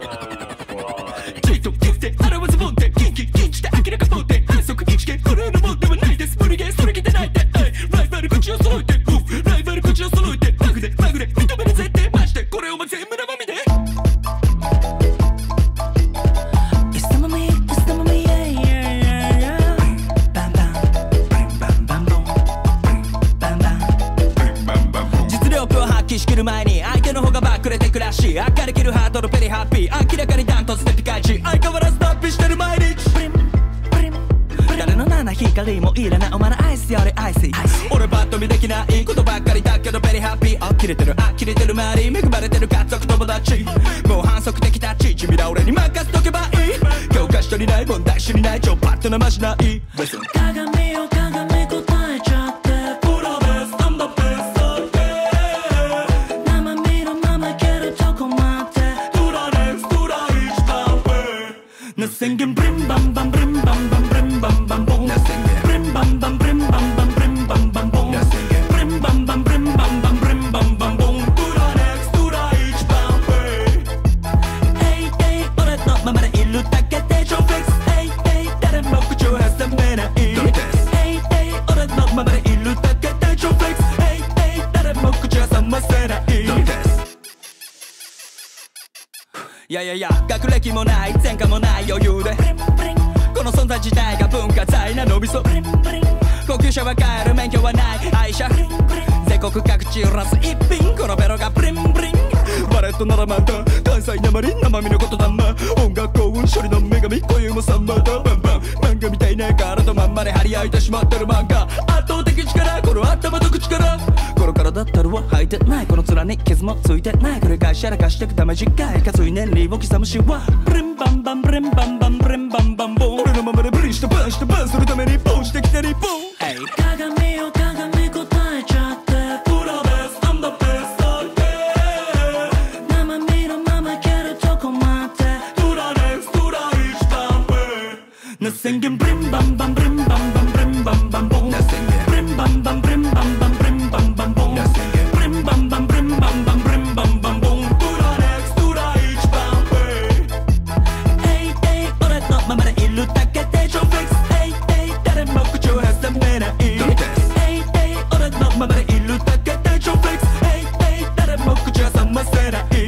前全部生身で It's the mommy, it's the mommy, yeah, yeah, yeah, yeah. Bam bam, bam bam bam bam bam. 実力を発揮しきる前に相手の方がバックれてくらし明るきるハートのペリハッピー明らかにダントツでピカイチ相変わらず脱皮してる毎日。プリンプリン誰の七光もいらないお前のアイスよりアイス。俺パッと見できないことばっかりだけどベリーハッピーあ切れてる。あ切れてる周り恵まれてる家族友達。もう反則的タッチ君ら俺に任せとけばいい。教科書にない問題知りない。超パッとなましない。鏡上 Nothing can brim bam bam brim bam bam brim bam bam boom Brim bam bam brim bam bam brim bam bam boom Brim bam bam brim bam bam brim bam bam boom トラネストラ一番上 Hey hey 俺のままでいるだけで超フレックス Hey hey 誰も口を挟めない Hey hey 俺のままでいるだけで超いやいやいや学歴もない前科もない余裕で。この存在自体が文化財なのびそ。高級車は買える免許はない愛車。全国各地ラス一品。このベロがブリンブリン。バレットならまた関西なまり生身のことだま。音楽幸運処理の女神恋もさんまだ。バンバン。漫画みたいな体まんまで張り合いてしまってる漫画。圧倒的力この頭と口から。この体ったるは履いてないこの面に傷もついてない繰り返しやらかしてくため次回かつい年利を刻むしはブリンバンバンブリンバンバンブリンバンバンボン俺のままでブリンしてバンしてバンするためにボンしてきて日本鏡を鏡答えちゃってプロですアンダーベスト生身 mas era